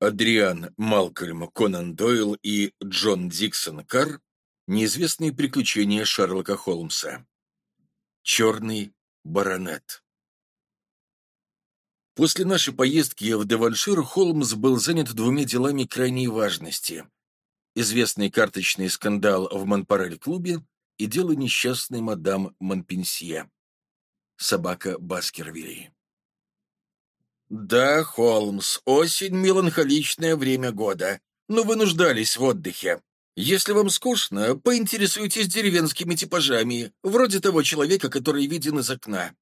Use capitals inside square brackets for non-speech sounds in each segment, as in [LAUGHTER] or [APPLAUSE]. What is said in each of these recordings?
Адриан Малкольм Конан Дойл и Джон Диксон Карр Неизвестные приключения Шерлока Холмса Черный баронет После нашей поездки в Деваншир Холмс был занят двумя делами крайней важности. Известный карточный скандал в Монпарель-клубе и дело несчастной мадам Монпенсье. Собака Баскервилей. «Да, Холмс, осень — меланхоличное время года, но вы нуждались в отдыхе. Если вам скучно, поинтересуйтесь деревенскими типажами, вроде того человека, который виден из окна».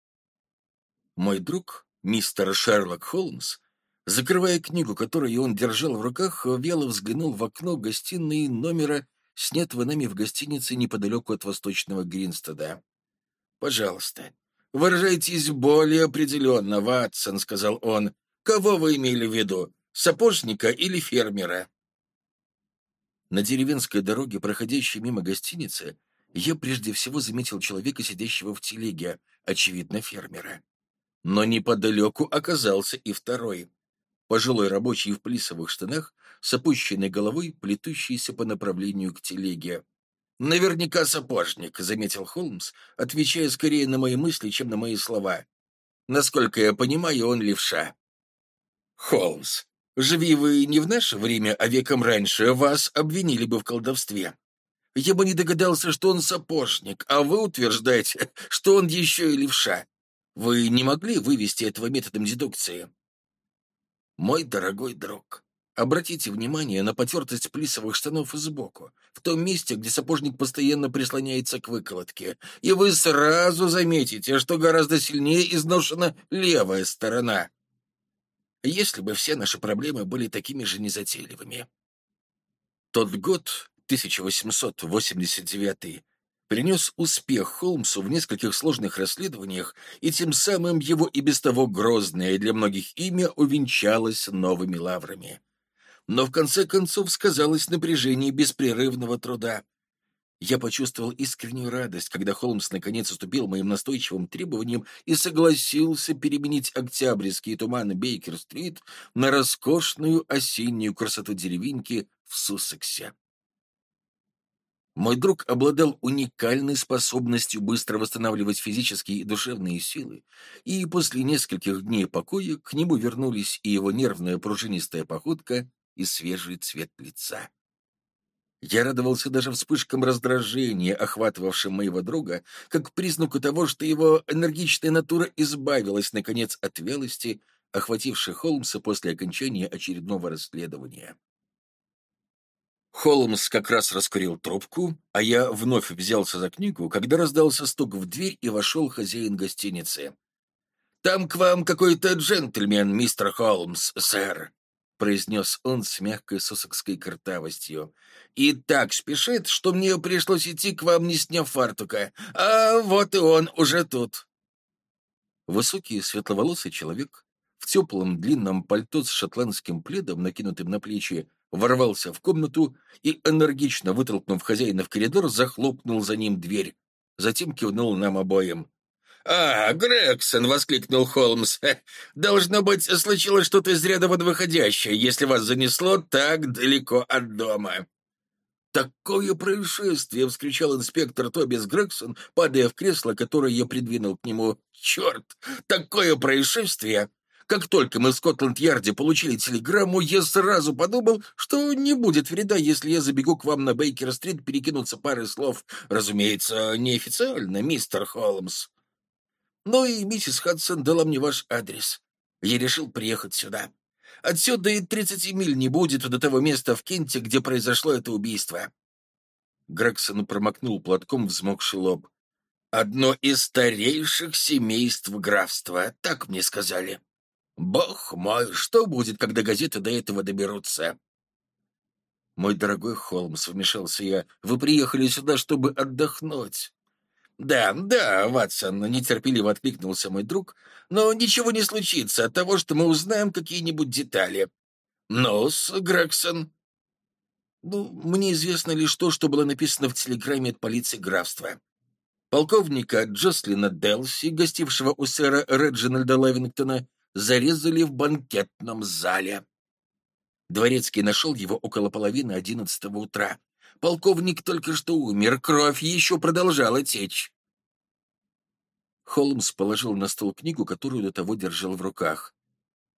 Мой друг, мистер Шерлок Холмс, закрывая книгу, которую он держал в руках, вяло взглянул в окно гостиной номера, снятого нами в гостинице неподалеку от восточного Гринстеда. «Пожалуйста, «Выражайтесь более определенно, Ватсон», — сказал он. «Кого вы имели в виду, сапожника или фермера?» На деревенской дороге, проходящей мимо гостиницы, я прежде всего заметил человека, сидящего в телеге, очевидно, фермера. Но неподалеку оказался и второй. Пожилой рабочий в плисовых штанах, с опущенной головой, плетущийся по направлению к телеге. «Наверняка сапожник», — заметил Холмс, отвечая скорее на мои мысли, чем на мои слова. «Насколько я понимаю, он левша». «Холмс, живи вы не в наше время, а веком раньше, вас обвинили бы в колдовстве. Я бы не догадался, что он сапожник, а вы утверждаете, [LAUGHS] что он еще и левша. Вы не могли вывести этого методом дедукции?» «Мой дорогой друг», Обратите внимание на потертость плисовых штанов сбоку, в том месте, где сапожник постоянно прислоняется к выколотке, и вы сразу заметите, что гораздо сильнее изношена левая сторона. Если бы все наши проблемы были такими же незатейливыми. Тот год, 1889 принес успех Холмсу в нескольких сложных расследованиях, и тем самым его и без того грозное для многих имя увенчалось новыми лаврами но в конце концов сказалось напряжение беспрерывного труда. Я почувствовал искреннюю радость, когда Холмс наконец уступил моим настойчивым требованиям и согласился переменить октябрьские туманы Бейкер-стрит на роскошную осеннюю красоту деревеньки в Суссексе. Мой друг обладал уникальной способностью быстро восстанавливать физические и душевные силы, и после нескольких дней покоя к нему вернулись и его нервная пружинистая походка, и свежий цвет лица. Я радовался даже вспышкам раздражения, охватывавшим моего друга, как признаку того, что его энергичная натура избавилась, наконец, от вялости, охватившей Холмса после окончания очередного расследования. Холмс как раз раскурил трубку, а я вновь взялся за книгу, когда раздался стук в дверь и вошел хозяин гостиницы. «Там к вам какой-то джентльмен, мистер Холмс, сэр», — произнес он с мягкой сусокской картавостью. «И так спешит, что мне пришлось идти к вам, не сняв фартука. А вот и он уже тут». Высокий светловолосый человек в теплом длинном пальто с шотландским пледом, накинутым на плечи, ворвался в комнату и, энергично вытолкнув хозяина в коридор, захлопнул за ним дверь. Затем кивнул нам обоим. «А, Грегсон!» — воскликнул Холмс. «Должно быть, случилось что-то из ряда вон выходящее, если вас занесло так далеко от дома». «Такое происшествие!» — вскричал инспектор Тобис Грегсон, падая в кресло, которое я придвинул к нему. «Черт! Такое происшествие!» Как только мы в Скотланд-Ярде получили телеграмму, я сразу подумал, что не будет вреда, если я забегу к вам на Бейкер-стрит перекинуться парой слов. Разумеется, неофициально, мистер Холмс. Ну и миссис Хадсон дала мне ваш адрес. Я решил приехать сюда. Отсюда и тридцати миль не будет до того места в Кенте, где произошло это убийство». Грегсон промокнул платком взмокший лоб. «Одно из старейших семейств графства, так мне сказали. Бог мой, что будет, когда газеты до этого доберутся?» «Мой дорогой Холмс», — вмешался я, — «вы приехали сюда, чтобы отдохнуть. «Да, да, Ватсон», — нетерпеливо откликнулся мой друг, «но ничего не случится от того, что мы узнаем какие-нибудь детали». «Ну-с, Грегсон?» «Ну, мне известно лишь то, что было написано в телеграмме от полиции графства. Полковника Джослина Делси, гостившего у сэра Реджинальда Лавингтона, зарезали в банкетном зале». Дворецкий нашел его около половины одиннадцатого утра. Полковник только что умер, кровь еще продолжала течь. Холмс положил на стол книгу, которую до того держал в руках.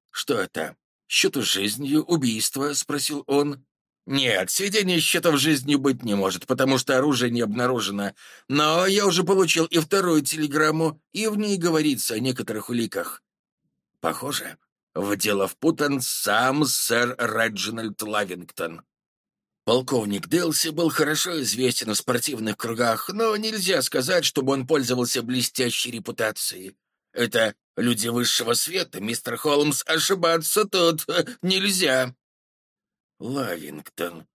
«Что это? Счету жизнью? Убийство?» — спросил он. «Нет, сведения счетов жизнью быть не может, потому что оружие не обнаружено. Но я уже получил и вторую телеграмму, и в ней говорится о некоторых уликах. Похоже, в дело впутан сам сэр Реджинальд Лавингтон. Полковник Делси был хорошо известен в спортивных кругах, но нельзя сказать, чтобы он пользовался блестящей репутацией. Это люди высшего света, мистер Холмс, ошибаться тут нельзя. Лавингтон.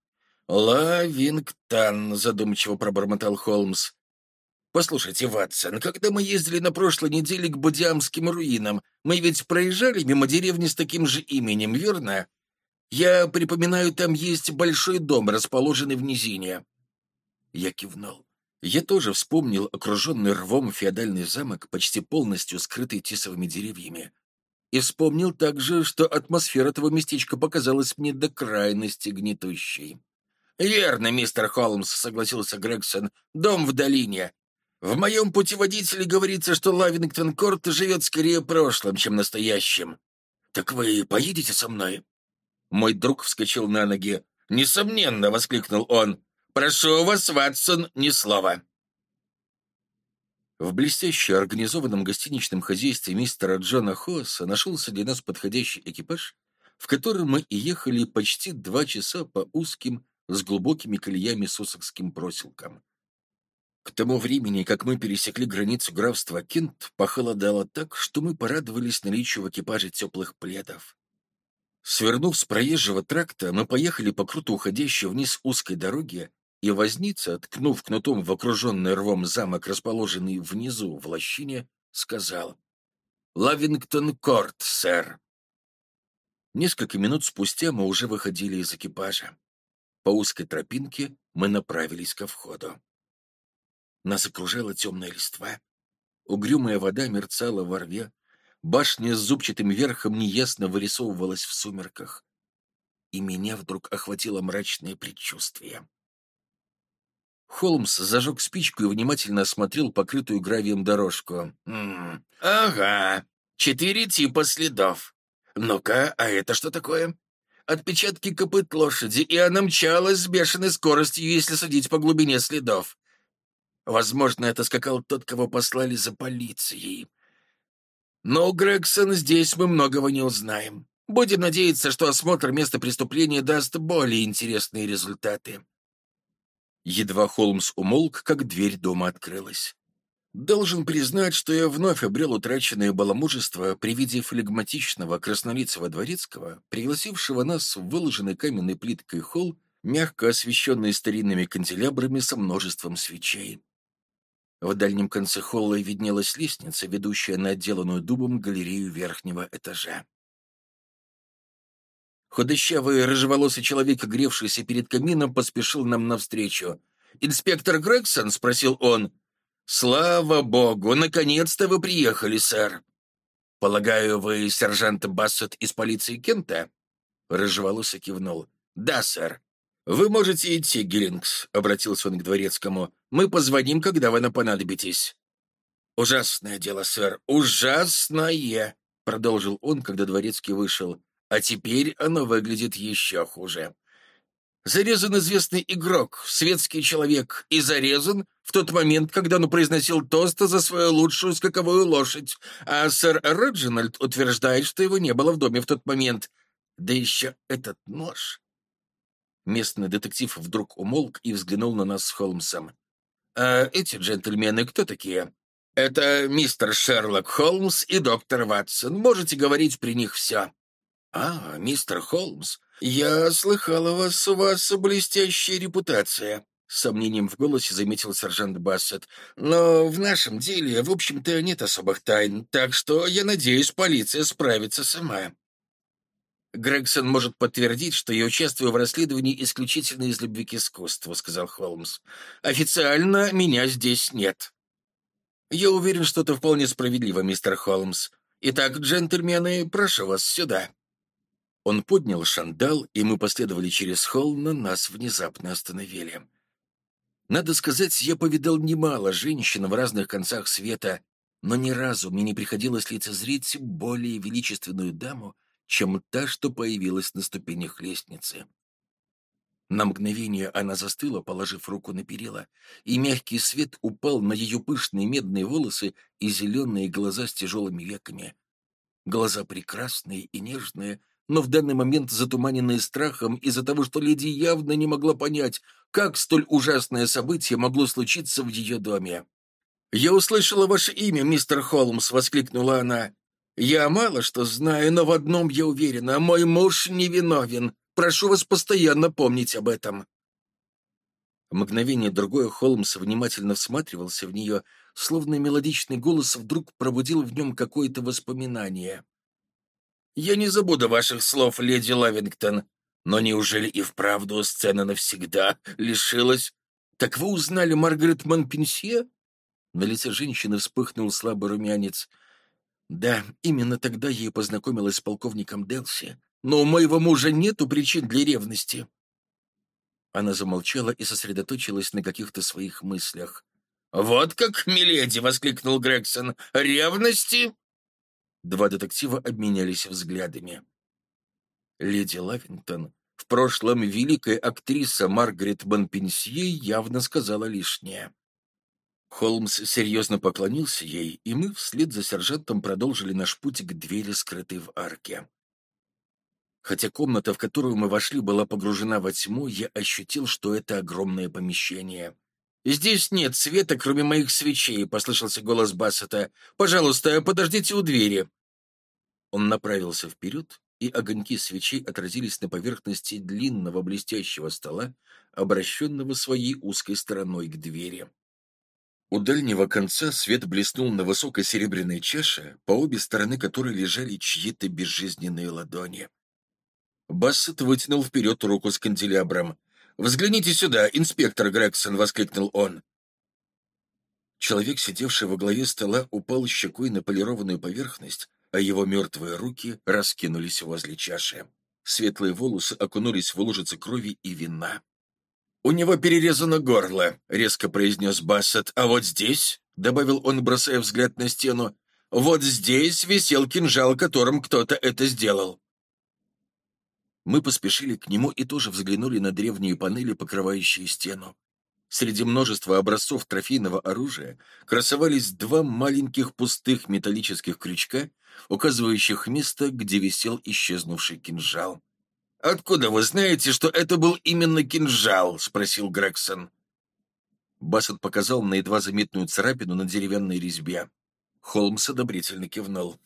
Лавингтон, задумчиво пробормотал Холмс. Послушайте, Ватсон, когда мы ездили на прошлой неделе к Будиамским руинам, мы ведь проезжали мимо деревни с таким же именем, верно? Я припоминаю, там есть большой дом, расположенный в низине. Я кивнул. Я тоже вспомнил окруженный рвом феодальный замок, почти полностью скрытый тисовыми деревьями. И вспомнил также, что атмосфера этого местечка показалась мне до крайности гнетущей. «Верно, мистер Холмс», — согласился Грегсон, — «дом в долине. В моем путеводителе говорится, что Лавингтон-Корт живет скорее прошлым, чем настоящим. Так вы поедете со мной?» Мой друг вскочил на ноги. «Несомненно!» — воскликнул он. «Прошу вас, Ватсон, ни слова!» В блестяще организованном гостиничном хозяйстве мистера Джона Хоаса нашелся для нас подходящий экипаж, в котором мы и ехали почти два часа по узким, с глубокими колеями сусокским проселкам. К тому времени, как мы пересекли границу графства Кент, похолодало так, что мы порадовались наличию в экипаже теплых пледов. Свернув с проезжего тракта, мы поехали по круто уходящей вниз узкой дороге, и возница, ткнув кнутом в окруженный рвом замок, расположенный внизу в лощине, сказал «Лавингтон-Корт, сэр». Несколько минут спустя мы уже выходили из экипажа. По узкой тропинке мы направились ко входу. Нас окружала темная листва. Угрюмая вода мерцала во рве, Башня с зубчатым верхом неясно вырисовывалась в сумерках. И меня вдруг охватило мрачное предчувствие. Холмс зажег спичку и внимательно осмотрел покрытую гравием дорожку. «М -м, «Ага, четыре типа следов. Ну-ка, а это что такое?» «Отпечатки копыт лошади, и она мчалась с бешеной скоростью, если судить по глубине следов. Возможно, это скакал тот, кого послали за полицией. Но, Грегсон, здесь мы многого не узнаем. Будем надеяться, что осмотр места преступления даст более интересные результаты. Едва Холмс умолк, как дверь дома открылась. Должен признать, что я вновь обрел утраченное баламужество при виде флегматичного краснолицего дворецкого, пригласившего нас в выложенный каменной плиткой холл, мягко освещенный старинными канделябрами со множеством свечей. В дальнем конце холла виднелась лестница, ведущая на отделанную дубом галерею верхнего этажа. Худощавый, рыжеволосый человек, гревшийся перед камином, поспешил нам навстречу. «Инспектор Грегсон?» — спросил он. «Слава богу! Наконец-то вы приехали, сэр!» «Полагаю, вы сержант Бассет из полиции Кента?» Рыжеволосый кивнул. «Да, сэр. «Вы можете идти, Гиллингс», — обратился он к дворецкому. «Мы позвоним, когда вы нам понадобитесь». «Ужасное дело, сэр, ужасное», — продолжил он, когда дворецкий вышел. «А теперь оно выглядит еще хуже. Зарезан известный игрок, светский человек, и зарезан в тот момент, когда он произносил тост за свою лучшую скаковую лошадь, а сэр Реджинальд утверждает, что его не было в доме в тот момент. Да еще этот нож...» Местный детектив вдруг умолк и взглянул на нас с Холмсом. «А эти джентльмены кто такие?» «Это мистер Шерлок Холмс и доктор Ватсон. Можете говорить при них все». «А, мистер Холмс, я слыхал о вас, у вас блестящая репутация», — с сомнением в голосе заметил сержант Бассет. «Но в нашем деле, в общем-то, нет особых тайн, так что, я надеюсь, полиция справится сама». Грегсон может подтвердить, что я участвую в расследовании исключительно из любви к искусству», — сказал Холмс. «Официально меня здесь нет». «Я уверен, что это вполне справедливо, мистер Холмс. Итак, джентльмены, прошу вас сюда». Он поднял шандал, и мы последовали через холл, но нас внезапно остановили. Надо сказать, я повидал немало женщин в разных концах света, но ни разу мне не приходилось лицезреть более величественную даму, чем та, что появилась на ступенях лестницы. На мгновение она застыла, положив руку на перила, и мягкий свет упал на ее пышные медные волосы и зеленые глаза с тяжелыми веками. Глаза прекрасные и нежные, но в данный момент затуманенные страхом из-за того, что леди явно не могла понять, как столь ужасное событие могло случиться в ее доме. «Я услышала ваше имя, мистер Холмс!» — воскликнула она. «Я мало что знаю, но в одном я уверена. Мой муж невиновен. Прошу вас постоянно помнить об этом». Мгновение другое Холмс внимательно всматривался в нее, словно мелодичный голос вдруг пробудил в нем какое-то воспоминание. «Я не забуду ваших слов, леди Лавингтон. Но неужели и вправду сцена навсегда лишилась? Так вы узнали Маргарет Монпенсье?» На лице женщины вспыхнул слабый румянец. «Да, именно тогда я и познакомилась с полковником Делси. Но у моего мужа нету причин для ревности». Она замолчала и сосредоточилась на каких-то своих мыслях. «Вот как, миледи!» — воскликнул Грегсон. «Ревности?» Два детектива обменялись взглядами. Леди Лавингтон, в прошлом великая актриса Маргарет Бонпенсье, явно сказала лишнее. Холмс серьезно поклонился ей, и мы вслед за сержантом продолжили наш путь к двери, скрытой в арке. Хотя комната, в которую мы вошли, была погружена во тьму, я ощутил, что это огромное помещение. «Здесь нет света, кроме моих свечей», — послышался голос Бассета. «Пожалуйста, подождите у двери». Он направился вперед, и огоньки свечей отразились на поверхности длинного блестящего стола, обращенного своей узкой стороной к двери. У дальнего конца свет блеснул на высокой серебряной чаше, по обе стороны которой лежали чьи-то безжизненные ладони. Бассет вытянул вперед руку с канделябром. «Взгляните сюда, инспектор Грегсон!» — воскликнул он. Человек, сидевший во главе стола, упал щекой на полированную поверхность, а его мертвые руки раскинулись возле чаши. Светлые волосы окунулись в лужицы крови и вина. «У него перерезано горло», — резко произнес Бассет. «А вот здесь», — добавил он, бросая взгляд на стену, «вот здесь висел кинжал, которым кто-то это сделал». Мы поспешили к нему и тоже взглянули на древние панели, покрывающие стену. Среди множества образцов трофейного оружия красовались два маленьких пустых металлических крючка, указывающих место, где висел исчезнувший кинжал. «Откуда вы знаете, что это был именно кинжал?» — спросил Грегсон. Бассет показал на едва заметную царапину на деревянной резьбе. Холмс одобрительно кивнул.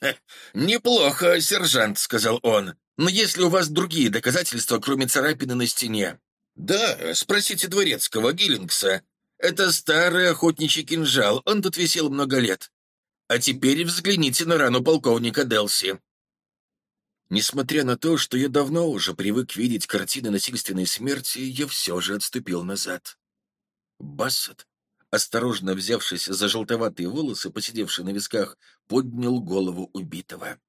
«Неплохо, сержант», — сказал он. «Но есть ли у вас другие доказательства, кроме царапины на стене?» «Да, спросите дворецкого, Гиллингса. Это старый охотничий кинжал, он тут висел много лет. А теперь взгляните на рану полковника Делси. Несмотря на то, что я давно уже привык видеть картины насильственной смерти, я все же отступил назад. Бассет, осторожно взявшись за желтоватые волосы, посидевшие на висках, поднял голову убитого.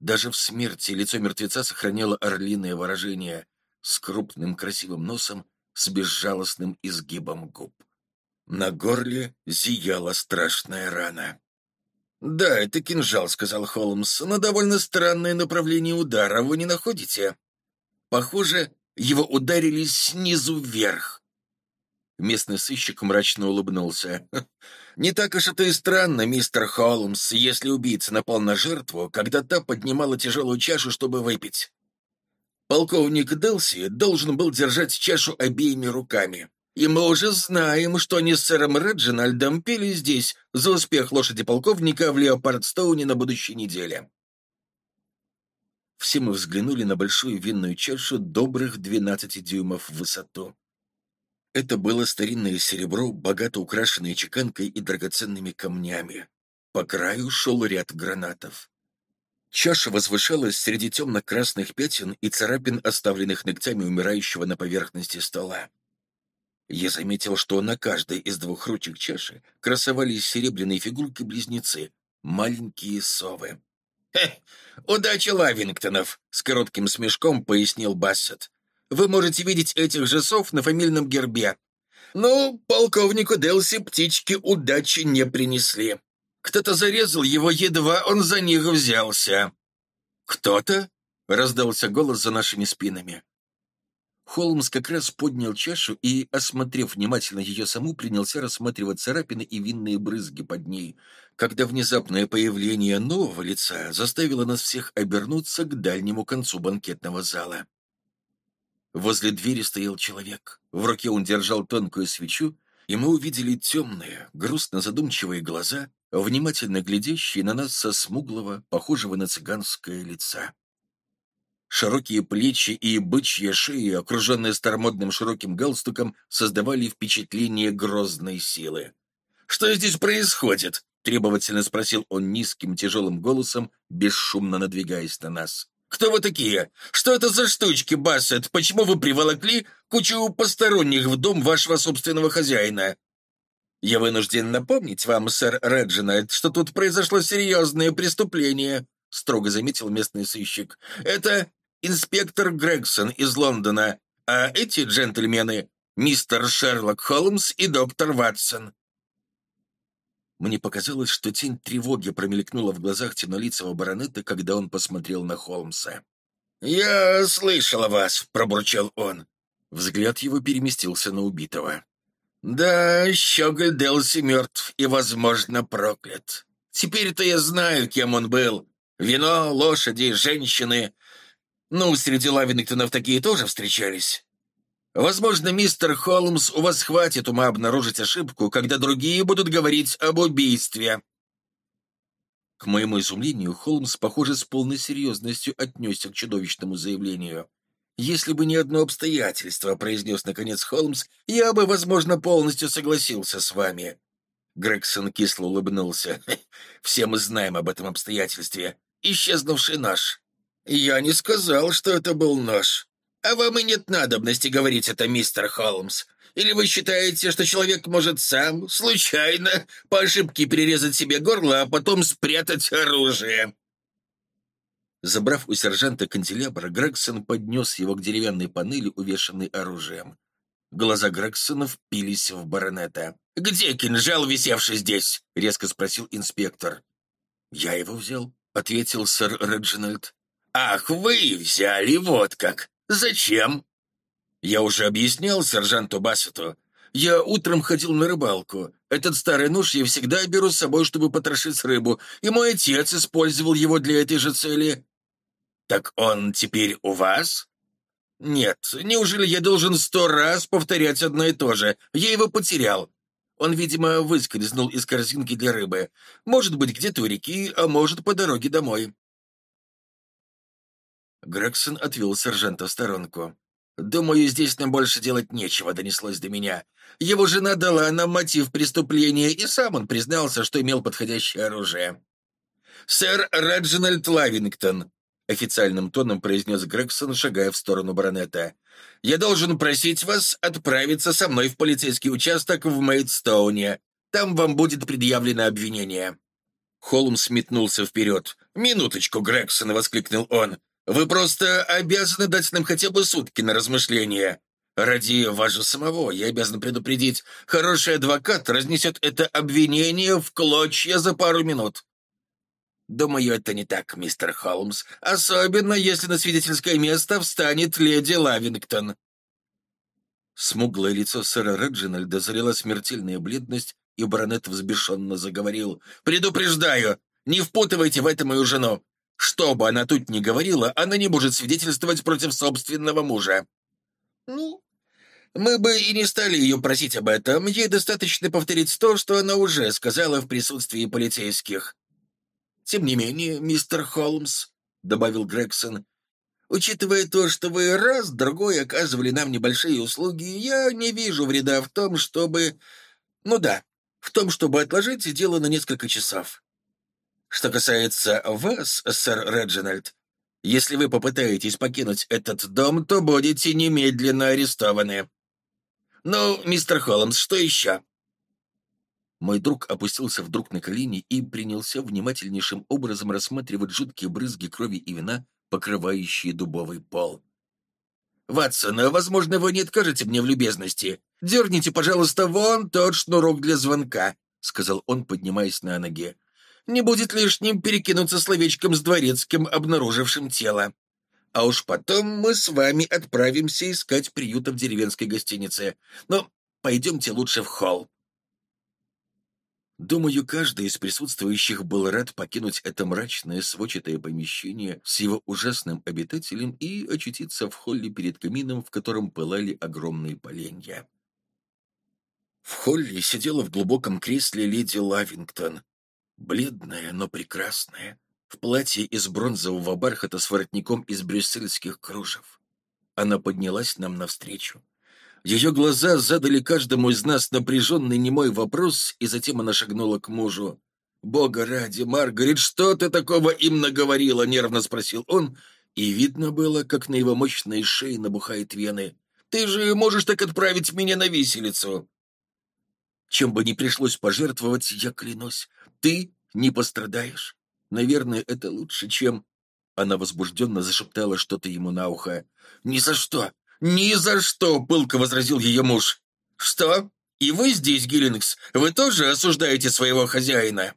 Даже в смерти лицо мертвеца сохраняло орлиное выражение с крупным красивым носом, с безжалостным изгибом губ. На горле зияла страшная рана. «Да, это кинжал», — сказал Холмс, — «но довольно странное направление удара, вы не находите?» «Похоже, его ударили снизу вверх». Местный сыщик мрачно улыбнулся. «Не так уж это и странно, мистер Холмс, если убийца напал на жертву, когда та поднимала тяжелую чашу, чтобы выпить. Полковник Делси должен был держать чашу обеими руками. И мы уже знаем, что они с сэром Реджинальдом пили здесь за успех лошади полковника в Леопардстоуне на будущей неделе. Все мы взглянули на большую винную чашу добрых 12 дюймов в высоту. Это было старинное серебро, богато украшенное чеканкой и драгоценными камнями. По краю шел ряд гранатов. Чаша возвышалась среди темно-красных пятен и царапин, оставленных ногтями умирающего на поверхности стола. Я заметил, что на каждой из двух ручек чаши красовались серебряные фигурки-близнецы, маленькие совы. «Хе, удачи Лавингтонов», — с коротким смешком пояснил Бассет. «Вы можете видеть этих же сов на фамильном гербе. Ну, полковнику Делси птички удачи не принесли. Кто-то зарезал его, едва он за них взялся». «Кто-то?» — раздался голос за нашими спинами. Холмс как раз поднял чашу и, осмотрев внимательно ее саму, принялся рассматривать царапины и винные брызги под ней, когда внезапное появление нового лица заставило нас всех обернуться к дальнему концу банкетного зала. Возле двери стоял человек. В руке он держал тонкую свечу, и мы увидели темные, грустно-задумчивые глаза, внимательно глядящие на нас со смуглого, похожего на цыганское лица. Широкие плечи и бычья шея, окруженные старомодным широким галстуком, создавали впечатление грозной силы. «Что здесь происходит?» — требовательно спросил он низким тяжелым голосом, бесшумно надвигаясь на нас. «Кто вы такие? Что это за штучки, Бассет? Почему вы приволокли кучу посторонних в дом вашего собственного хозяина?» «Я вынужден напомнить вам, сэр Реджинальд, что тут произошло серьезное преступление», — строго заметил местный сыщик. «Это инспектор Грегсон из Лондона, а эти джентльмены — мистер Шерлок Холмс и доктор Ватсон». Мне показалось, что тень тревоги промелькнула в глазах темнолицего баронета, когда он посмотрел на Холмса. «Я слышал вас», — пробурчал он. Взгляд его переместился на убитого. «Да, Щеголь Делси мертв и, возможно, проклят. Теперь-то я знаю, кем он был. Вино, лошади, женщины. Ну, среди Лавингтонов такие тоже встречались. Возможно, мистер Холмс, у вас хватит ума обнаружить ошибку, когда другие будут говорить об убийстве». К моему изумлению, Холмс, похоже, с полной серьезностью отнесся к чудовищному заявлению. «Если бы не одно обстоятельство», — произнес наконец Холмс, «я бы, возможно, полностью согласился с вами». Грегсон кисло улыбнулся. [LAUGHS] «Все мы знаем об этом обстоятельстве. Исчезнувший нож». «Я не сказал, что это был нож. А вам и нет надобности говорить это, мистер Холмс. Или вы считаете, что человек может сам, случайно, по ошибке перерезать себе горло, а потом спрятать оружие?» Забрав у сержанта канделябр, Грегсон поднес его к деревянной панели, увешанной оружием. Глаза Грегсона впились в баронета. «Где кинжал, висевший здесь?» — резко спросил инспектор. «Я его взял», — ответил сэр Реджинальд. «Ах, вы взяли, вот как! Зачем?» «Я уже объяснял сержанту Бассету. Я утром ходил на рыбалку. Этот старый нож я всегда беру с собой, чтобы потрошить рыбу, и мой отец использовал его для этой же цели». «Так он теперь у вас?» «Нет, неужели я должен сто раз повторять одно и то же? Я его потерял. Он, видимо, выскользнул из корзинки для рыбы. Может быть, где-то у реки, а может, по дороге домой. Грегсон отвел сержанта в сторонку. «Думаю, здесь нам больше делать нечего», — донеслось до меня. Его жена дала нам мотив преступления, и сам он признался, что имел подходящее оружие. «Сэр Реджинальд Лавингтон», — официальным тоном произнес Грегсон, шагая в сторону баронета. «Я должен просить вас отправиться со мной в полицейский участок в Мейдстоуне. Там вам будет предъявлено обвинение». Холмс метнулся вперед. «Минуточку, Грегсон!» — воскликнул он. Вы просто обязаны дать нам хотя бы сутки на размышление. Ради вас же самого я обязан предупредить, хороший адвокат разнесет это обвинение в клочья за пару минут. Думаю, это не так, мистер Холмс, особенно если на свидетельское место встанет леди Лавингтон. Смуглое лицо сэра Реджинальда залила смертельная бледность, и баронет взбешенно заговорил. «Предупреждаю, не впутывайте в это мою жену. Что бы она тут ни говорила, она не может свидетельствовать против собственного мужа. Ну, мы бы и не стали ее просить об этом. Ей достаточно повторить то, что она уже сказала в присутствии полицейских. Тем не менее, мистер Холмс, — добавил Грегсон, — учитывая то, что вы раз-другой оказывали нам небольшие услуги, я не вижу вреда в том, чтобы... Ну да, в том, чтобы отложить дело на несколько часов. Что касается вас, сэр Реджинальд, если вы попытаетесь покинуть этот дом, то будете немедленно арестованы. Ну, мистер Холмс, что еще?» Мой друг опустился вдруг на колени и принялся внимательнейшим образом рассматривать жуткие брызги крови и вина, покрывающие дубовый пол. «Ватсон, а, возможно, вы не откажете мне в любезности. Дерните, пожалуйста, вон тот шнурок для звонка», — сказал он, поднимаясь на ноги. «Не будет лишним перекинуться словечком с дворецким, обнаружившим тело. А уж потом мы с вами отправимся искать приюта в деревенской гостинице. Но пойдемте лучше в холл». Думаю, каждый из присутствующих был рад покинуть это мрачное сводчатое помещение с его ужасным обитателем и очутиться в холле перед камином, в котором пылали огромные поленья. В холле сидела в глубоком кресле леди Лавингтон, бледная, но прекрасная, в платье из бронзового бархата с воротником из брюссельских кружев. Она поднялась нам навстречу. Ее глаза задали каждому из нас напряженный немой вопрос, и затем она шагнула к мужу. «Бога ради, Маргарет, что ты такого им наговорила?» — нервно спросил он, и видно было, как на его мощной шее набухает вены. «Ты же можешь так отправить меня на виселицу!» Чем бы ни пришлось пожертвовать, я клянусь, ты не пострадаешь. Наверное, это лучше, чем...» Она возбужденно зашептала что-то ему на ухо. «Ни за что! «Ни за что!» — пылко возразил ее муж. «Что? И вы здесь, Гиллингс? Вы тоже осуждаете своего хозяина?»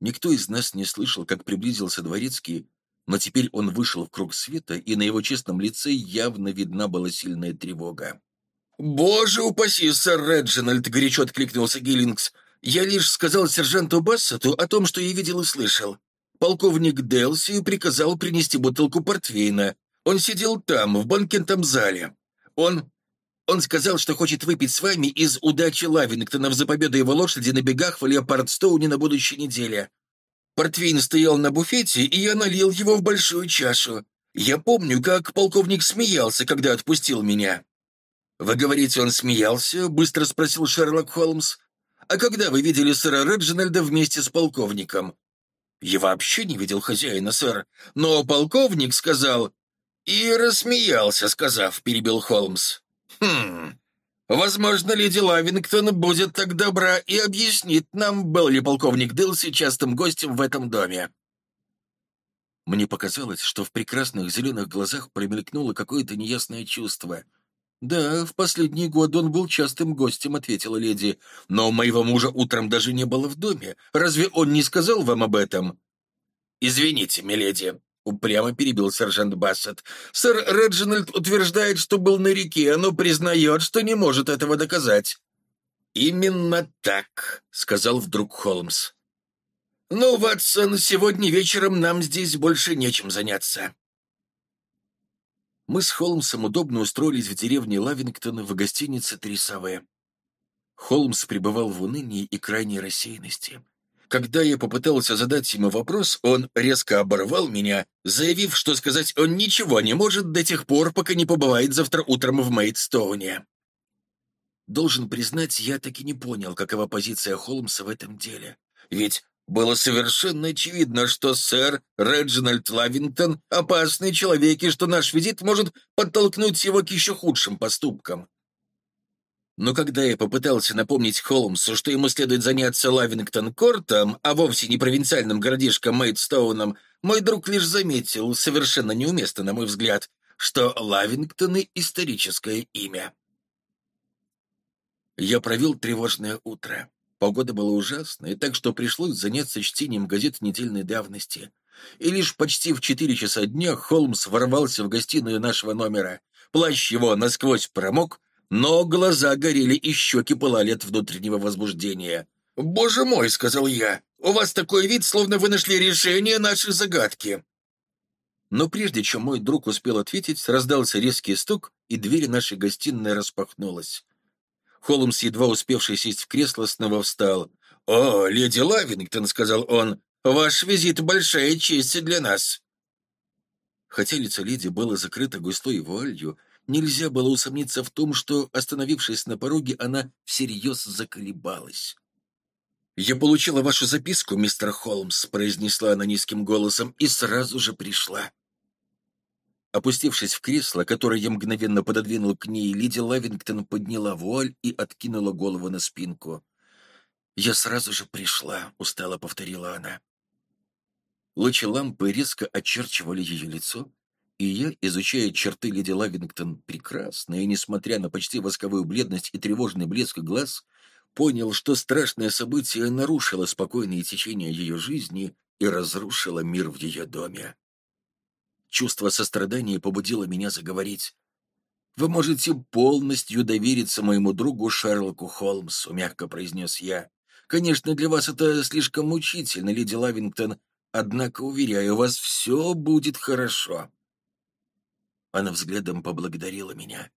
Никто из нас не слышал, как приблизился дворецкий, но теперь он вышел в круг света, и на его честном лице явно видна была сильная тревога. «Боже упаси, сэр Реджинальд!» — горячо откликнулся Гиллингс. «Я лишь сказал сержанту Бассету о том, что я видел и слышал. Полковник Делси приказал принести бутылку портвейна. Он сидел там, в банкетном зале. Он... Он сказал, что хочет выпить с вами из удачи Лавингтонов за победу его лошади на бегах в Леопардстоуне на будущей неделе. Портвейн стоял на буфете, и я налил его в большую чашу. Я помню, как полковник смеялся, когда отпустил меня». «Вы говорите, он смеялся?» — быстро спросил Шерлок Холмс. «А когда вы видели сэра Реджинальда вместе с полковником?» «Я вообще не видел хозяина, сэр, но полковник сказал, «И рассмеялся, сказав», — перебил Холмс. «Хм, возможно, леди Лавингтон будет так добра и объяснит нам, был ли полковник Дилси частым гостем в этом доме». Мне показалось, что в прекрасных зеленых глазах промелькнуло какое-то неясное чувство. «Да, в последние годы он был частым гостем», — ответила леди. «Но моего мужа утром даже не было в доме. Разве он не сказал вам об этом?» «Извините, миледи», — упрямо перебил сержант Бассет. «Сэр Реджинальд утверждает, что был на реке, но признает, что не может этого доказать». «Именно так», — сказал вдруг Холмс. «Ну, Ватсон, сегодня вечером нам здесь больше нечем заняться». Мы с Холмсом удобно устроились в деревне Лавингтон в гостинице «Три совы». Холмс пребывал в унынии и крайней рассеянности. Когда я попытался задать ему вопрос, он резко оборвал меня, заявив, что сказать он ничего не может до тех пор, пока не побывает завтра утром в Мейдстоуне. Должен признать, я так и не понял, какова позиция Холмса в этом деле. Ведь было совершенно очевидно, что сэр Реджинальд Лавингтон — опасный человек, и что наш визит может подтолкнуть его к еще худшим поступкам. Но когда я попытался напомнить Холмсу, что ему следует заняться Лавингтон-Кортом, а вовсе не провинциальным городишком Мейдстоуном, мой друг лишь заметил, совершенно неуместно, на мой взгляд, что Лавингтоны — историческое имя. Я провел тревожное утро. Погода была ужасная, так что пришлось заняться чтением газет недельной давности. И лишь почти в четыре часа дня Холмс ворвался в гостиную нашего номера. Плащ его насквозь промок, но глаза горели и щеки пылали от внутреннего возбуждения. «Боже мой!» — сказал я. «У вас такой вид, словно вы нашли решение нашей загадки». Но прежде чем мой друг успел ответить, раздался резкий стук, и дверь нашей гостиной распахнулась. Холмс, едва успевший сесть в кресло, снова встал. «О, леди Лавингтон», — сказал он, — «ваш визит — большая честь для нас». Хотя лицо леди было закрыто густой вуалью, Нельзя было усомниться в том, что, остановившись на пороге, она всерьез заколебалась. «Я получила вашу записку, мистер Холмс», — произнесла она низким голосом, и сразу же пришла. Опустившись в кресло, которое я мгновенно пододвинул к ней, леди Лавингтон подняла вуаль и откинула голову на спинку. «Я сразу же пришла», — устало повторила она. Лучи лампы резко очерчивали ее лицо, и я, изучая черты леди Лавингтон прекрасно, и несмотря на почти восковую бледность и тревожный блеск глаз, понял, что страшное событие нарушило спокойное течение ее жизни и разрушило мир в ее доме. Чувство сострадания побудило меня заговорить. «Вы можете полностью довериться моему другу Шерлоку Холмсу», — мягко произнес я. «Конечно, для вас это слишком мучительно, леди Лавингтон, однако, уверяю вас, все будет хорошо». Она взглядом поблагодарила меня.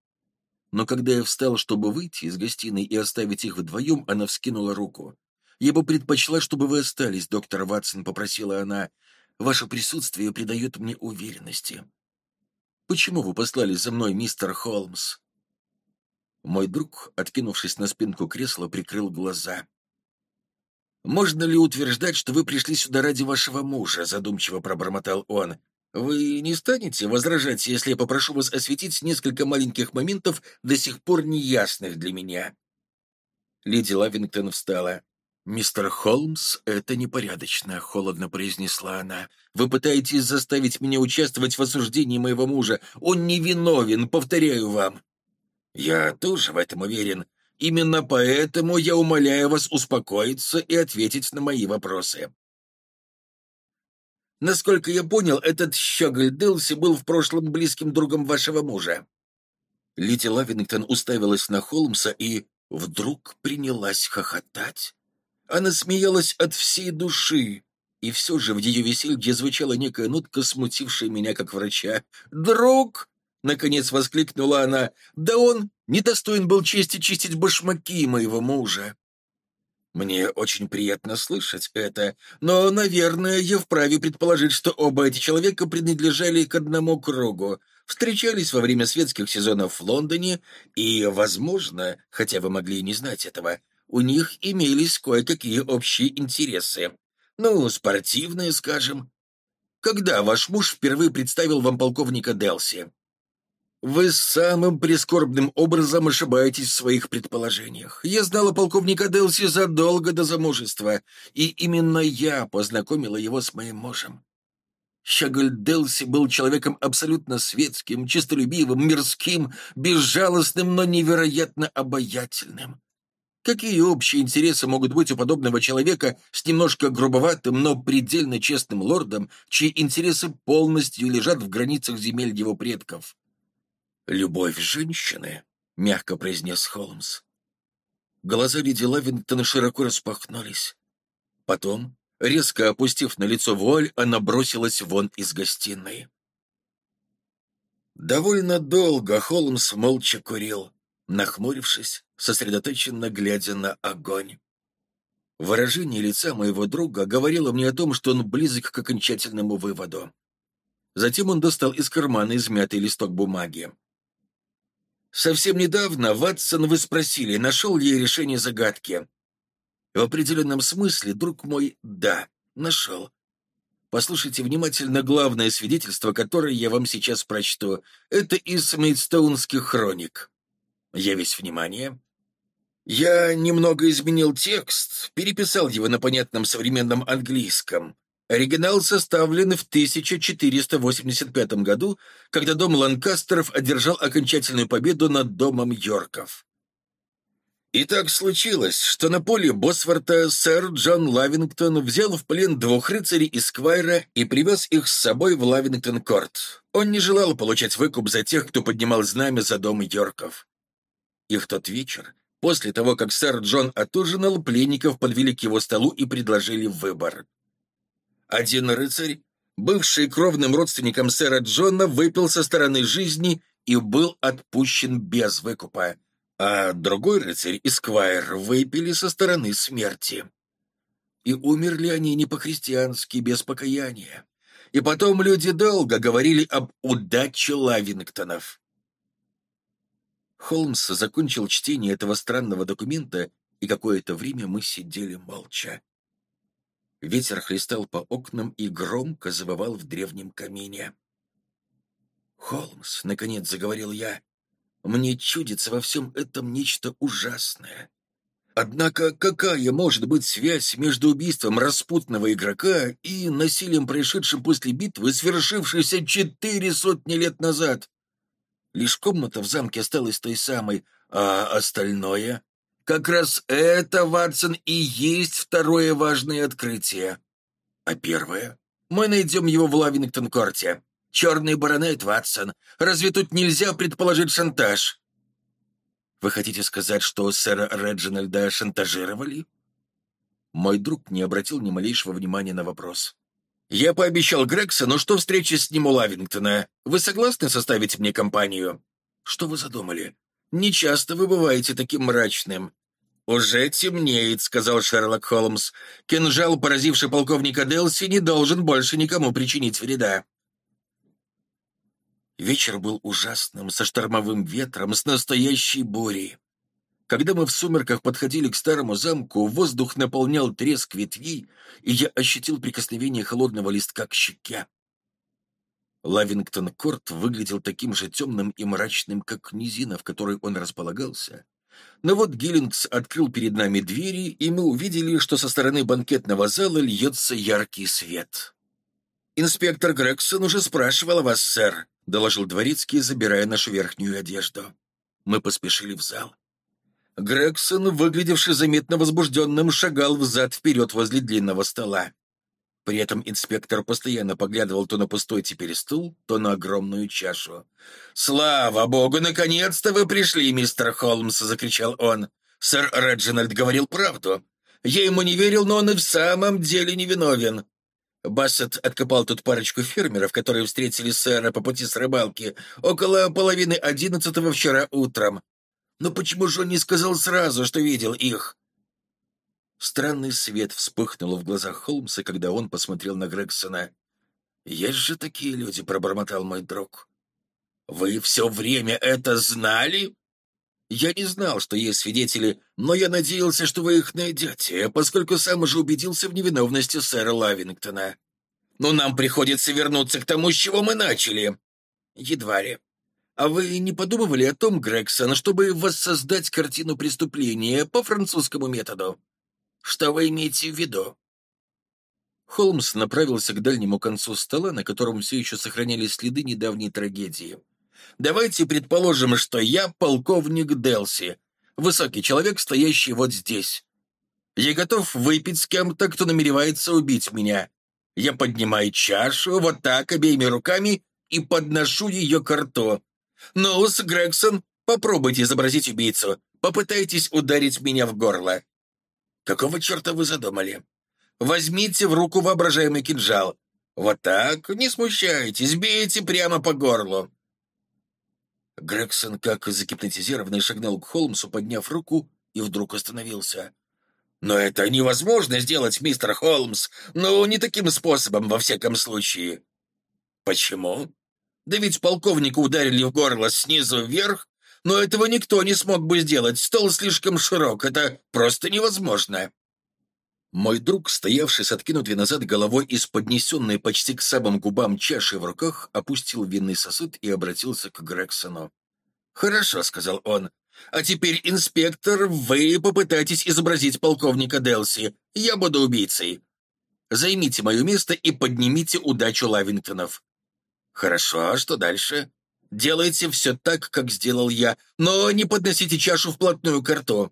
Но когда я встал, чтобы выйти из гостиной и оставить их вдвоем, она вскинула руку. «Я бы предпочла, чтобы вы остались, доктор Ватсон», — попросила она. «Ваше присутствие придает мне уверенности». «Почему вы послали за мной, мистер Холмс?» Мой друг, откинувшись на спинку кресла, прикрыл глаза. «Можно ли утверждать, что вы пришли сюда ради вашего мужа?» — задумчиво пробормотал он. Вы не станете возражать, если я попрошу вас осветить несколько маленьких моментов, до сих пор неясных для меня?» Леди Лавингтон встала. «Мистер Холмс, это непорядочно», — холодно произнесла она. «Вы пытаетесь заставить меня участвовать в осуждении моего мужа. Он невиновен, повторяю вам». «Я тоже в этом уверен. Именно поэтому я умоляю вас успокоиться и ответить на мои вопросы. Насколько я понял, этот щеголь Делси был в прошлом близким другом вашего мужа». Лити Лавингтон уставилась на Холмса и вдруг принялась хохотать. Она смеялась от всей души, и все же в ее веселье звучала некая нотка, смутившая меня как врача. «Друг!» — наконец воскликнула она. «Да он недостоин был чести чистить башмаки моего мужа!» Мне очень приятно слышать это, но, наверное, я вправе предположить, что оба эти человека принадлежали к одному кругу, встречались во время светских сезонов в Лондоне, и, возможно, хотя вы могли и не знать этого, у них имелись кое-какие общие интересы. Ну, спортивные, скажем. Когда ваш муж впервые представил вам полковника Делси? Вы самым прискорбным образом ошибаетесь в своих предположениях. Я знала полковника Делси задолго до замужества, и именно я познакомила его с моим мужем. Щеголь Делси был человеком абсолютно светским, честолюбивым, мирским, безжалостным, но невероятно обаятельным. Какие общие интересы могут быть у подобного человека с немножко грубоватым, но предельно честным лордом, чьи интересы полностью лежат в границах земель его предков? «Любовь женщины», — мягко произнес Холмс. Глаза леди Лавингтона широко распахнулись. Потом, резко опустив на лицо вуаль, она бросилась вон из гостиной. Довольно долго Холмс молча курил, нахмурившись, сосредоточенно глядя на огонь. Выражение лица моего друга говорило мне о том, что он близок к окончательному выводу. Затем он достал из кармана измятый листок бумаги. Совсем недавно, Ватсон, вы спросили, нашел ли я решение загадки. В определенном смысле, друг мой, да, нашел. Послушайте внимательно главное свидетельство, которое я вам сейчас прочту. Это из Мейдстоунских хроник. Я весь внимание. Я немного изменил текст, переписал его на понятном современном английском. Оригинал составлен в 1485 году, когда дом Ланкастеров одержал окончательную победу над домом Йорков. И так случилось, что на поле Босворта сэр Джон Лавингтон взял в плен двух рыцарей и сквайра и привез их с собой в Лавингтон-Корт. Он не желал получать выкуп за тех, кто поднимал знамя за дом Йорков. И в тот вечер, после того, как сэр Джон отужинал, пленников подвели к его столу и предложили выбор. Один рыцарь, бывший кровным родственником сэра Джона, выпил со стороны жизни и был отпущен без выкупа, а другой рыцарь, Эсквайр, выпили со стороны смерти. И умерли они не по-христиански, без покаяния. И потом люди долго говорили об удаче Лавингтонов. Холмс закончил чтение этого странного документа, и какое-то время мы сидели молча. Ветер хлестал по окнам и громко завывал в древнем камине. «Холмс», — наконец заговорил я, — «мне чудится во всем этом нечто ужасное. Однако какая может быть связь между убийством распутного игрока и насилием, происшедшим после битвы, свершившейся четыре сотни лет назад? Лишь комната в замке осталась той самой, а остальное? Как раз это, Ватсон, и есть второе важное открытие. А первое? Мы найдем его в Лавингтон-корте. Черный баронет, Ватсон. Разве тут нельзя предположить шантаж? Вы хотите сказать, что сэра Реджинальда шантажировали? Мой друг не обратил ни малейшего внимания на вопрос. «Я пообещал Грексону, что встреча с ним у Лавингтона. Вы согласны составить мне компанию?» «Что вы задумали? Не часто вы бываете таким мрачным». «Уже темнеет», — сказал Шерлок Холмс. «Кинжал, поразивший полковника Делси, не должен больше никому причинить вреда». Вечер был ужасным, со штормовым ветром, с настоящей бурей. Когда мы в сумерках подходили к старому замку, воздух наполнял треск ветвей, и я ощутил прикосновение холодного листка к щеке. Лавингтон-корт выглядел таким же темным и мрачным, как низина, в которой он располагался. Но вот Гиллингс открыл перед нами двери, и мы увидели, что со стороны банкетного зала льется яркий свет. «Инспектор Грегсон уже спрашивал вас, сэр», — доложил Дворецкий, забирая нашу верхнюю одежду. Мы поспешили в зал. Грегсон, выглядевший заметно возбужденным, шагал взад-вперед возле длинного стола. При этом инспектор постоянно поглядывал то на пустой теперь стул, то на огромную чашу. «Слава богу, наконец-то вы пришли, мистер Холмс!» — закричал он. «Сэр Реджинальд говорил правду. Я ему не верил, но он и в самом деле невиновен. Бассет откопал тут парочку фермеров, которые встретили сэра по пути с рыбалки около половины одиннадцатого вчера утром. Но почему же он не сказал сразу, что видел их? Странный свет вспыхнул в глазах Холмса, когда он посмотрел на Грегсона. «Есть же такие люди», — пробормотал мой друг. «Вы все время это знали?» «Я не знал, что есть свидетели, но я надеялся, что вы их найдете, поскольку сам уже убедился в невиновности сэра Лавингтона. Но нам приходится вернуться к тому, с чего мы начали». «Едва ли. А вы не подумывали о том, Грегсон, чтобы воссоздать картину преступления по французскому методу?» Что вы имеете в виду?» Холмс направился к дальнему концу стола, на котором все еще сохранялись следы недавней трагедии. «Давайте предположим, что я полковник Делси, высокий человек, стоящий вот здесь. Я готов выпить с кем-то, кто намеревается убить меня. Я поднимаю чашу вот так обеими руками и подношу ее к рту. Ну-с, Грегсон, попробуйте изобразить убийцу. Попытайтесь ударить меня в горло. Какого черта вы задумали? Возьмите в руку воображаемый кинжал. Вот так, не смущайтесь, бейте прямо по горлу. Грегсон, как загипнотизированный, шагнул к Холмсу, подняв руку, и вдруг остановился. «Но это невозможно сделать, мистер Холмс. Ну, не таким способом, во всяком случае». «Почему?» «Да ведь полковника ударили в горло снизу вверх, но этого никто не смог бы сделать. Стол слишком широк. Это просто невозможно. Мой друг, стоявший с откинутой назад головой с поднесенной почти к самым губам чашей в руках, опустил винный сосуд и обратился к Грексону. «Хорошо», — сказал он. «А теперь, инспектор, вы попытайтесь изобразить полковника Делси. Я буду убийцей. Займите мое место и поднимите удачу Лавингтонов». «Хорошо, а что дальше?» Делайте все так, как сделал я, но не подносите чашу вплотную к рту.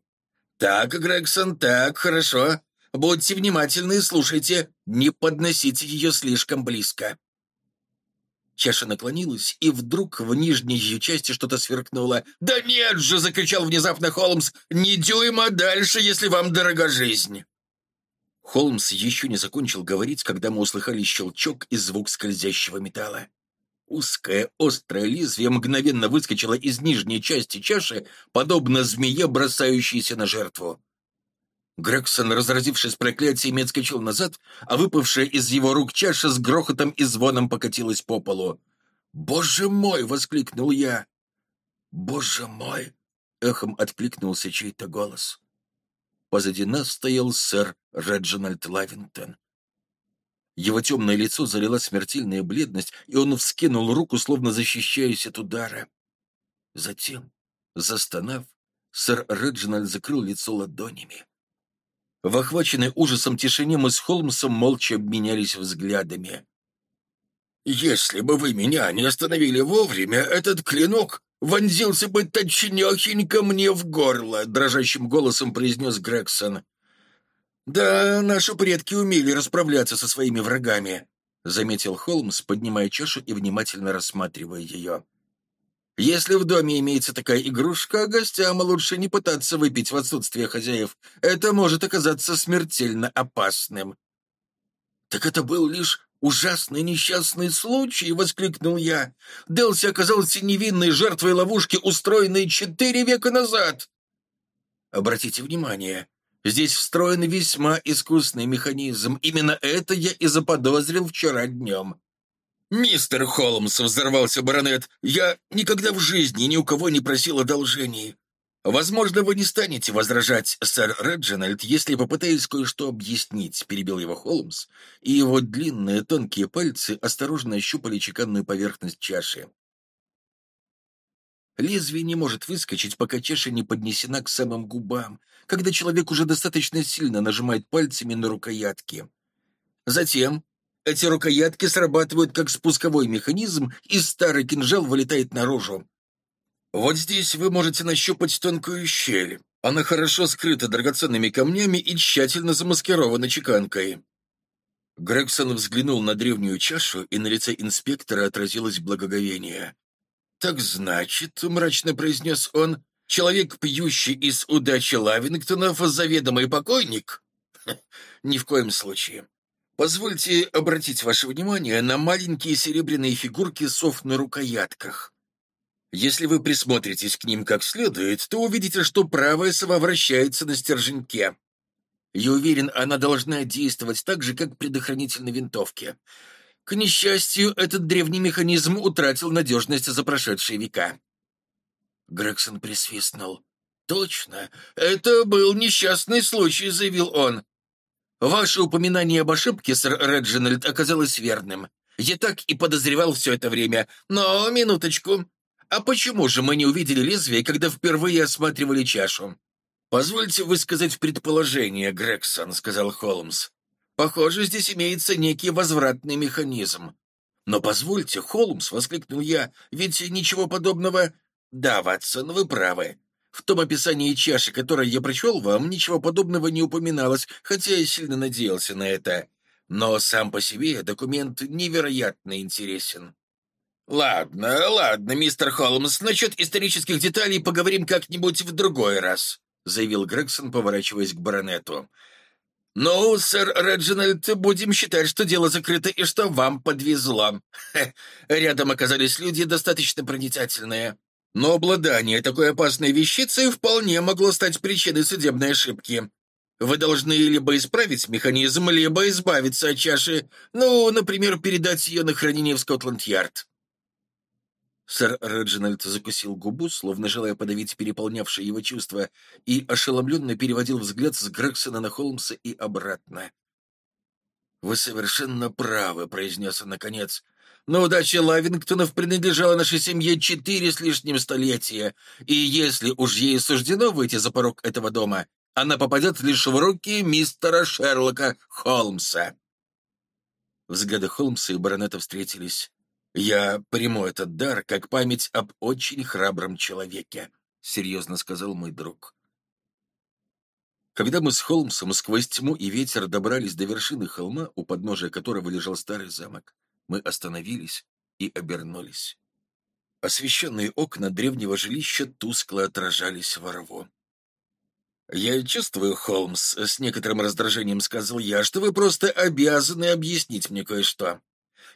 Так, Грегсон, так, хорошо. Будьте внимательны и слушайте. Не подносите ее слишком близко. Чаша наклонилась, и вдруг в нижней ее части что-то сверкнуло. «Да нет же!» — закричал внезапно Холмс. «Не дюйма дальше, если вам дорога жизнь!» Холмс еще не закончил говорить, когда мы услыхали щелчок и звук скользящего металла. Узкое, острое лезвие мгновенно выскочило из нижней части чаши, подобно змее, бросающейся на жертву. Грегсон, разразившись проклятиями, отскочил назад, а выпавшая из его рук чаша с грохотом и звоном покатилась по полу. «Боже мой!» — воскликнул я. «Боже мой!» — эхом откликнулся чей-то голос. Позади нас стоял сэр Реджинальд Лавингтон. Его темное лицо залила смертельная бледность, и он вскинул руку, словно защищаясь от удара. Затем, застонав, Сэр Реджинальд закрыл лицо ладонями. В охваченной ужасом тишине мы с Холмсом молча обменялись взглядами. «Если бы вы меня не остановили вовремя, этот клинок вонзился бы точнёхенько мне в горло», — дрожащим голосом произнес Грегсон. «Да, наши предки умели расправляться со своими врагами», — заметил Холмс, поднимая чашу и внимательно рассматривая ее. «Если в доме имеется такая игрушка, гостям лучше не пытаться выпить в отсутствие хозяев. Это может оказаться смертельно опасным». «Так это был лишь ужасный несчастный случай!» — воскликнул я. «Делси оказался невинной жертвой ловушки, устроенной четыре века назад!» «Обратите внимание, Здесь встроен весьма искусный механизм. Именно это я и заподозрил вчера днем. «Мистер Холмс», — взорвался баронет, — «я никогда в жизни ни у кого не просил одолжений. Возможно, вы не станете возражать, сэр Реджинальд, если попытаюсь кое-что объяснить», — перебил его Холмс, и его длинные тонкие пальцы осторожно ощупали чеканную поверхность чаши. Лезвие не может выскочить, пока чаша не поднесена к самым губам, когда человек уже достаточно сильно нажимает пальцами на рукоятки. Затем эти рукоятки срабатывают как спусковой механизм, и старый кинжал вылетает наружу. Вот здесь вы можете нащупать тонкую щель. Она хорошо скрыта драгоценными камнями и тщательно замаскирована чеканкой. Грегсон взглянул на древнюю чашу, и на лице инспектора отразилось благоговение. «Так значит», — мрачно произнес он, — «человек, пьющий из удачи Лавингтонов, заведомый покойник?» [LAUGHS] «Ни в коем случае. Позвольте обратить ваше внимание на маленькие серебряные фигурки сов на рукоятках. Если вы присмотритесь к ним как следует, то увидите, что правая сова вращается на стерженьке. Я уверен, она должна действовать так же, как предохранитель на винтовке. К несчастью, этот древний механизм утратил надежность за прошедшие века. Грегсон присвистнул. «Точно, это был несчастный случай», — заявил он. «Ваше упоминание об ошибке, сэр Реджинальд, оказалось верным. Я так и подозревал все это время. Но, минуточку. А почему же мы не увидели лезвие, когда впервые осматривали чашу?» «Позвольте высказать предположение, Грегсон», — сказал Холмс. Похоже, здесь имеется некий возвратный механизм. Но позвольте, Холмс, — воскликнул я, — ведь ничего подобного... Да, Ватсон, вы правы. В том описании чаши, которое я прочел вам, ничего подобного не упоминалось, хотя я сильно надеялся на это. Но сам по себе документ невероятно интересен. «Ладно, ладно, мистер Холмс, насчет исторических деталей поговорим как-нибудь в другой раз», — заявил Грегсон, поворачиваясь к баронету. «Ну, сэр Реджинальд, будем считать, что дело закрыто и что вам подвезло. Хе, рядом оказались люди достаточно проницательные. Но обладание такой опасной вещицей вполне могло стать причиной судебной ошибки. Вы должны либо исправить механизм, либо избавиться от чаши, ну, например, передать ее на хранение в Скотланд-Ярд. Сэр Реджинальд закусил губу, словно желая подавить переполнявшие его чувства, и ошеломленно переводил взгляд с Грексона на Холмса и обратно. «Вы совершенно правы», — произнес он наконец. «Но удача Лавингтонов принадлежала нашей семье четыре с лишним столетия, и если уж ей суждено выйти за порог этого дома, она попадет лишь в руки мистера Шерлока Холмса». Взгляды Холмса и баронета встретились. «Я приму этот дар как память об очень храбром человеке», — серьезно сказал мой друг. Когда мы с Холмсом сквозь тьму и ветер добрались до вершины холма, у подножия которого лежал старый замок, мы остановились и обернулись. Освещенные окна древнего жилища тускло отражались во рву. «Я чувствую, Холмс, — с некоторым раздражением сказал я, — что вы просто обязаны объяснить мне кое-что.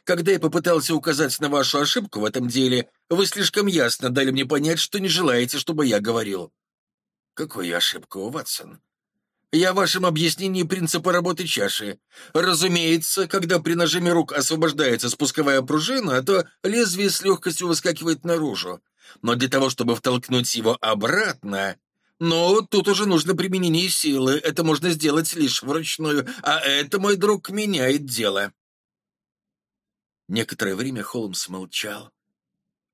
Когда я попытался указать на вашу ошибку в этом деле, вы слишком ясно дали мне понять, что не желаете, чтобы я говорил». «Какую ошибку, Ватсон?» «Я в вашем объяснении принципа работы чаши. Разумеется, когда при нажиме рук освобождается спусковая пружина, то лезвие с легкостью выскакивает наружу. Но для того, чтобы втолкнуть его обратно, но тут уже нужно применение силы, это можно сделать лишь вручную, а это, мой друг, меняет дело. Некоторое время Холмс молчал.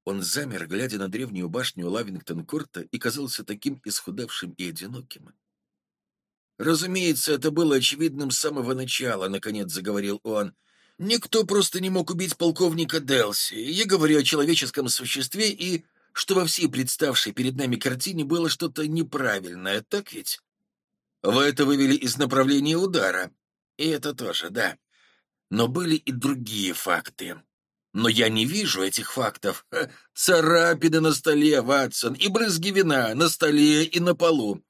Он замер, глядя на древнюю башню Лавингтон-Корта и казался таким исхудавшим и одиноким. «Разумеется, это было очевидным с самого начала», — наконец заговорил он. «Никто просто не мог убить полковника Делси. Я говорю о человеческом существе и что во всей представшей перед нами картине было что-то неправильное, так ведь? Вы это вывели из направления удара. И это тоже, да. Но были и другие факты. Но я не вижу этих фактов. Царапины на столе, Ватсон, и брызги вина на столе и на полу.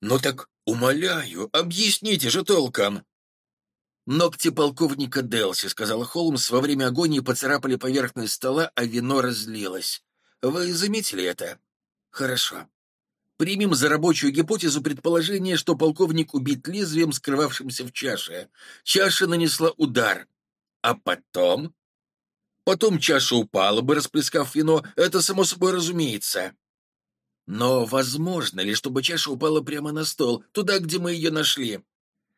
Ну так, умоляю, объясните же толком. «Ногти полковника Делси», — сказал Холмс, — «во время агонии поцарапали поверхность стола, а вино разлилось. Вы заметили это? Хорошо. Примем за рабочую гипотезу предположение, что полковник убит лезвием, скрывавшимся в чаше. Чаша нанесла удар. А потом? Потом чаша упала бы, расплескав вино. Это само собой разумеется. Но возможно ли, чтобы чаша упала прямо на стол, туда, где мы ее нашли?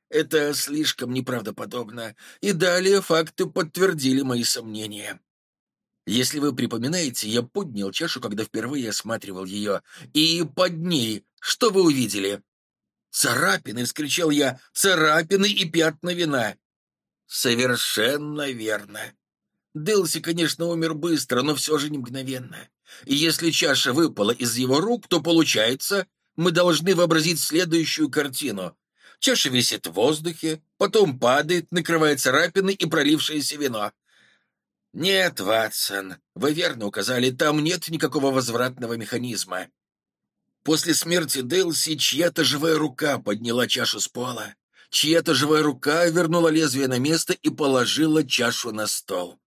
Это слишком неправдоподобно. И далее факты подтвердили мои сомнения. Если вы припоминаете, я поднял чашу, когда впервые осматривал ее. И под ней что вы увидели? «Царапины!» — вскричал я. «Царапины и пятна вина!» «Совершенно верно!» Делси, конечно, умер быстро, но все же не мгновенно. И если чаша выпала из его рук, то, получается, мы должны вообразить следующую картину. Чаша висит в воздухе, потом падает, накрывает царапины и пролившееся вино. «Нет, Ватсон, вы верно указали, там нет никакого возвратного механизма. После смерти Делси чья-то живая рука подняла чашу с пола, чья-то живая рука вернула лезвие на место и положила чашу на стол».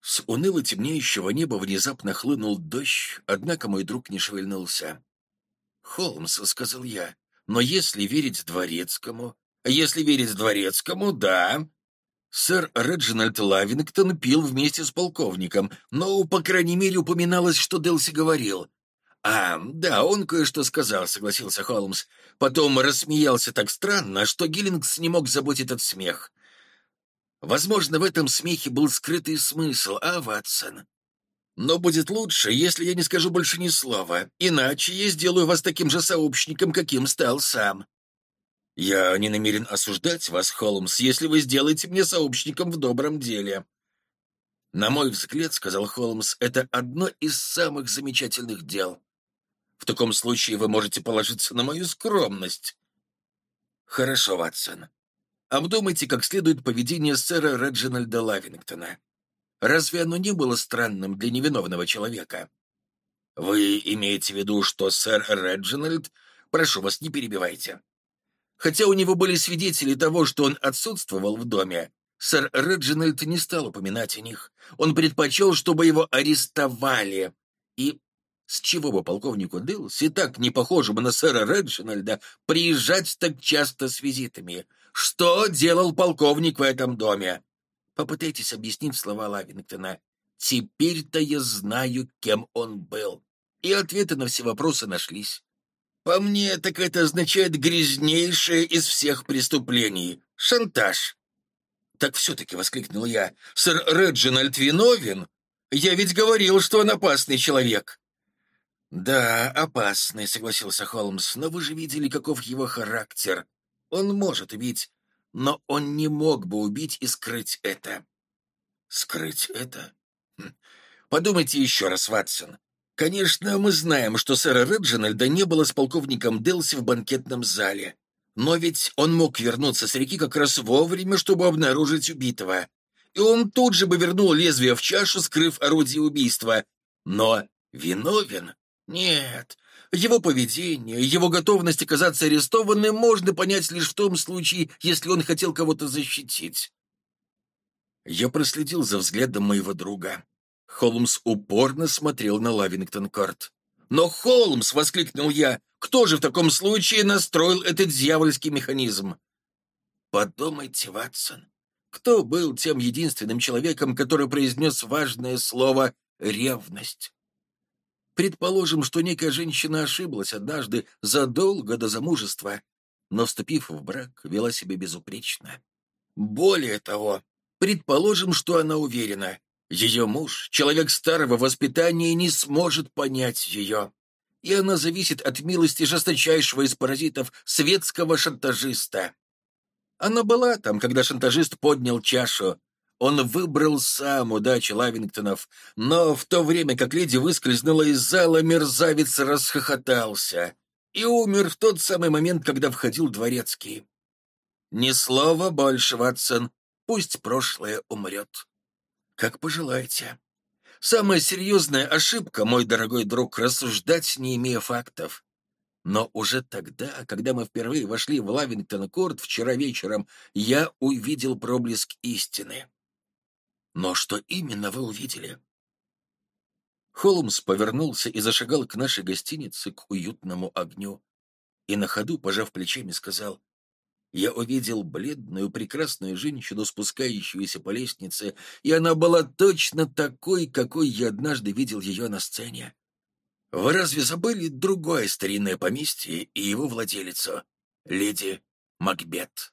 С уныло темнеющего неба внезапно хлынул дождь, однако мой друг не шевельнулся. «Холмс», — сказал я, — «но если верить Дворецкому...» «Если верить Дворецкому, да, Сэр Реджинальд Лавингтон пил вместе с полковником, но, по крайней мере, упоминалось, что Делси говорил. «А, да, он кое-что сказал», — согласился Холмс. Потом рассмеялся так странно, что Гиллингс не мог забыть этот смех. Возможно, в этом смехе был скрытый смысл, а, Ватсон? Но будет лучше, если я не скажу больше ни слова, иначе я сделаю вас таким же сообщником, каким стал сам. «Я не намерен осуждать вас, Холмс, если вы сделаете мне сообщником в добром деле». «На мой взгляд, — сказал Холмс, — это одно из самых замечательных дел. В таком случае вы можете положиться на мою скромность». «Хорошо, Ватсон. Обдумайте как следует поведение сэра Реджинальда Лавингтона. Разве оно не было странным для невиновного человека?» «Вы имеете в виду, что сэр Реджинальд... Прошу вас, не перебивайте. Хотя у него были свидетели того, что он отсутствовал в доме, сэр Реджинальд не стал упоминать о них. Он предпочел, чтобы его арестовали. И с чего бы полковнику Дилси, так не похожему на сэра Реджинальда, приезжать так часто с визитами? Что делал полковник в этом доме? Попытайтесь объяснить слова Лавингтона. Теперь-то я знаю, кем он был. И ответы на все вопросы нашлись. По мне, так это означает грязнейшее из всех преступлений — шантаж. Так все-таки, — воскликнул я, — сэр Реджинальд виновен? Я ведь говорил, что он опасный человек. Да, опасный, — согласился Холмс, — но вы же видели, каков его характер. Он может убить, но он не мог бы убить и скрыть это. Скрыть это? Хм. Подумайте еще раз, Ватсон. Конечно, мы знаем, что сэра Реджинальда не было с полковником Делси в банкетном зале. Но ведь он мог вернуться с реки как раз вовремя, чтобы обнаружить убитого. И он тут же бы вернул лезвие в чашу, скрыв орудие убийства. Но виновен? Нет. Его поведение, его готовность оказаться арестованным можно понять лишь в том случае, если он хотел кого-то защитить. Я проследил за взглядом моего друга. Холмс упорно смотрел на Лавингтон-карт. «Но, Холмс!» — воскликнул я. «Кто же в таком случае настроил этот дьявольский механизм?» «Подумайте, Ватсон, кто был тем единственным человеком, который произнес важное слово «ревность»?» Предположим, что некая женщина ошиблась однажды задолго до замужества, но, вступив в брак, вела себя безупречно. Более того, предположим, что она уверена, Ее муж, человек старого воспитания, не сможет понять ее. И она зависит от милости жесточайшего из паразитов светского шантажиста. Она была там, когда шантажист поднял чашу. Он выбрал сам удачи Лавингтонов, но в то время, как леди выскользнула из зала, мерзавец расхохотался и умер в тот самый момент, когда входил дворецкий. Ни слова больше, Ватсон, пусть прошлое умрет. Как пожелаете. Самая серьезная ошибка, мой дорогой друг, рассуждать, не имея фактов. Но уже тогда, когда мы впервые вошли в Лавингтон-Корт вчера вечером, я увидел проблеск истины. Но что именно вы увидели? Холмс повернулся и зашагал к нашей гостинице, к уютному огню. И на ходу, пожав плечами, сказал, «Я увидел бледную, прекрасную женщину, спускающуюся по лестнице, и она была точно такой, какой я однажды видел ее на сцене. Вы разве забыли другое старинное поместье и его владелицу, леди Макбет?»